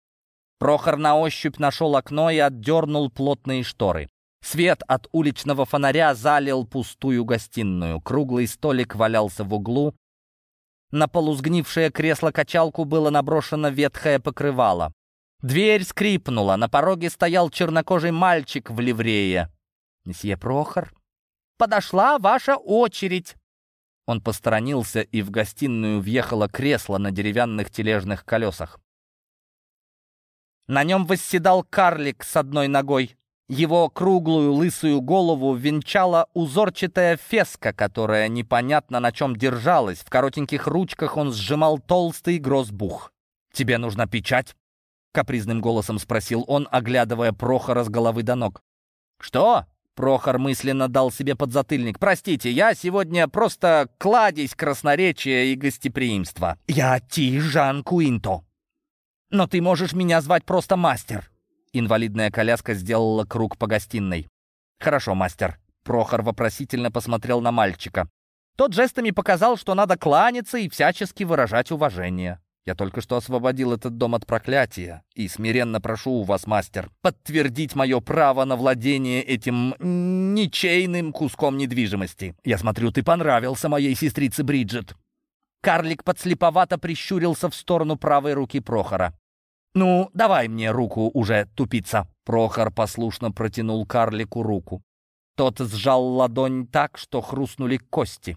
Прохор на ощупь нашел окно и отдернул плотные шторы. Свет от уличного фонаря залил пустую гостиную. Круглый столик валялся в углу. На полузгнившее кресло-качалку было наброшено ветхое покрывало. Дверь скрипнула, на пороге стоял чернокожий мальчик в ливрее. «Месье Прохор?» Подошла ваша очередь!» Он посторонился, и в гостиную въехало кресло на деревянных тележных колесах. На нем восседал карлик с одной ногой. Его круглую лысую голову венчала узорчатая феска, которая непонятно на чем держалась. В коротеньких ручках он сжимал толстый грозбух. «Тебе нужна печать?» — капризным голосом спросил он, оглядывая Прохора с головы до ног. «Что?» Прохор мысленно дал себе подзатыльник. «Простите, я сегодня просто кладезь красноречия и гостеприимства. Я Ти Жан Куинто». «Но ты можешь меня звать просто мастер!» Инвалидная коляска сделала круг по гостиной. «Хорошо, мастер». Прохор вопросительно посмотрел на мальчика. Тот жестами показал, что надо кланяться и всячески выражать уважение. «Я только что освободил этот дом от проклятия, и смиренно прошу у вас, мастер, подтвердить мое право на владение этим ничейным куском недвижимости. Я смотрю, ты понравился моей сестрице Бриджит». Карлик подслеповато прищурился в сторону правой руки Прохора. «Ну, давай мне руку уже, тупица!» Прохор послушно протянул карлику руку. Тот сжал ладонь так, что хрустнули кости.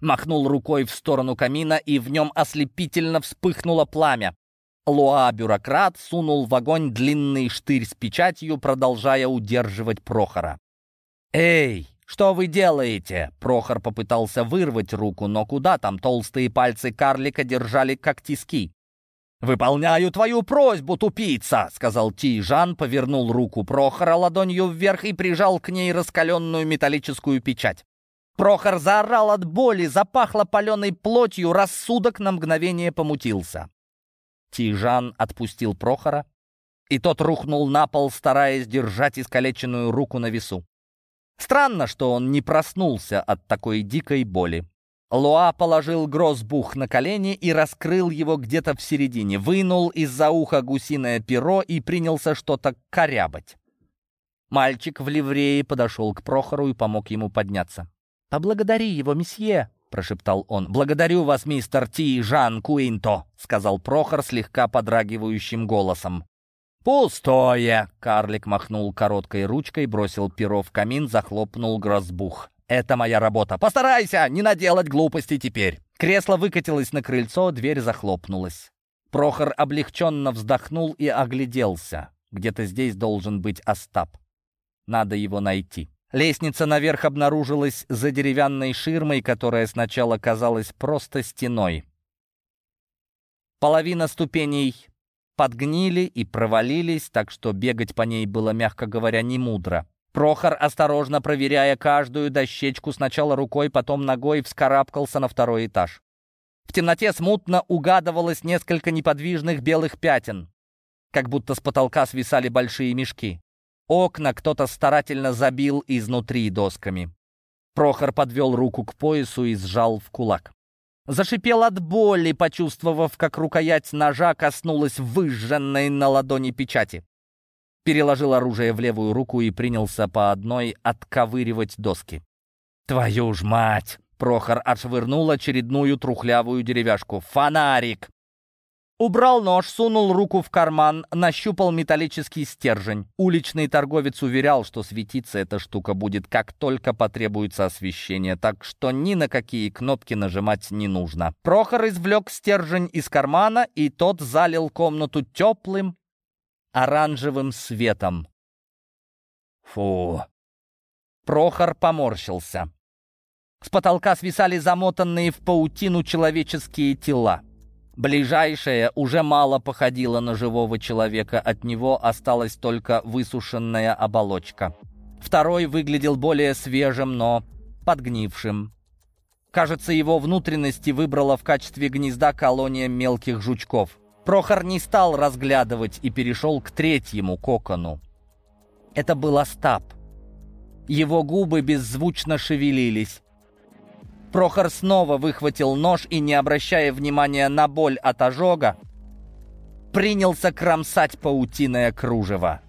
Махнул рукой в сторону камина, и в нем ослепительно вспыхнуло пламя. Луа-бюрократ сунул в огонь длинный штырь с печатью, продолжая удерживать Прохора. «Эй, что вы делаете?» Прохор попытался вырвать руку, но куда там толстые пальцы карлика держали как тиски. «Выполняю твою просьбу, тупица!» — сказал Ти-Жан, повернул руку Прохора ладонью вверх и прижал к ней раскаленную металлическую печать. Прохор заорал от боли, запахло паленой плотью, рассудок на мгновение помутился. Тижан отпустил Прохора, и тот рухнул на пол, стараясь держать искалеченную руку на весу. Странно, что он не проснулся от такой дикой боли. Луа положил грозбух на колени и раскрыл его где-то в середине, вынул из-за уха гусиное перо и принялся что-то корябать. Мальчик в ливрее подошел к Прохору и помог ему подняться. «Поблагодари его, месье!» — прошептал он. «Благодарю вас, мистер Ти Жан Куинто!» — сказал Прохор слегка подрагивающим голосом. «Пустое!» — карлик махнул короткой ручкой, бросил перо в камин, захлопнул грозбух. Это моя работа. Постарайся не наделать глупости теперь. Кресло выкатилось на крыльцо, дверь захлопнулась. Прохор облегченно вздохнул и огляделся. Где-то здесь должен быть Остап. Надо его найти. Лестница наверх обнаружилась за деревянной ширмой, которая сначала казалась просто стеной. Половина ступеней подгнили и провалились, так что бегать по ней было, мягко говоря, не мудро. Прохор, осторожно проверяя каждую дощечку, сначала рукой, потом ногой, вскарабкался на второй этаж. В темноте смутно угадывалось несколько неподвижных белых пятен, как будто с потолка свисали большие мешки. Окна кто-то старательно забил изнутри досками. Прохор подвел руку к поясу и сжал в кулак. Зашипел от боли, почувствовав, как рукоять ножа коснулась выжженной на ладони печати переложил оружие в левую руку и принялся по одной отковыривать доски. «Твою ж мать!» — Прохор отшвырнул очередную трухлявую деревяшку. «Фонарик!» Убрал нож, сунул руку в карман, нащупал металлический стержень. Уличный торговец уверял, что светиться эта штука будет, как только потребуется освещение, так что ни на какие кнопки нажимать не нужно. Прохор извлек стержень из кармана, и тот залил комнату теплым, оранжевым светом. Фу. Прохор поморщился. С потолка свисали замотанные в паутину человеческие тела. Ближайшее уже мало походило на живого человека, от него осталась только высушенная оболочка. Второй выглядел более свежим, но подгнившим. Кажется, его внутренности выбрала в качестве гнезда колония мелких жучков. Прохор не стал разглядывать и перешел к третьему кокону. Это был Остап. Его губы беззвучно шевелились. Прохор снова выхватил нож и, не обращая внимания на боль от ожога, принялся кромсать паутиное кружево.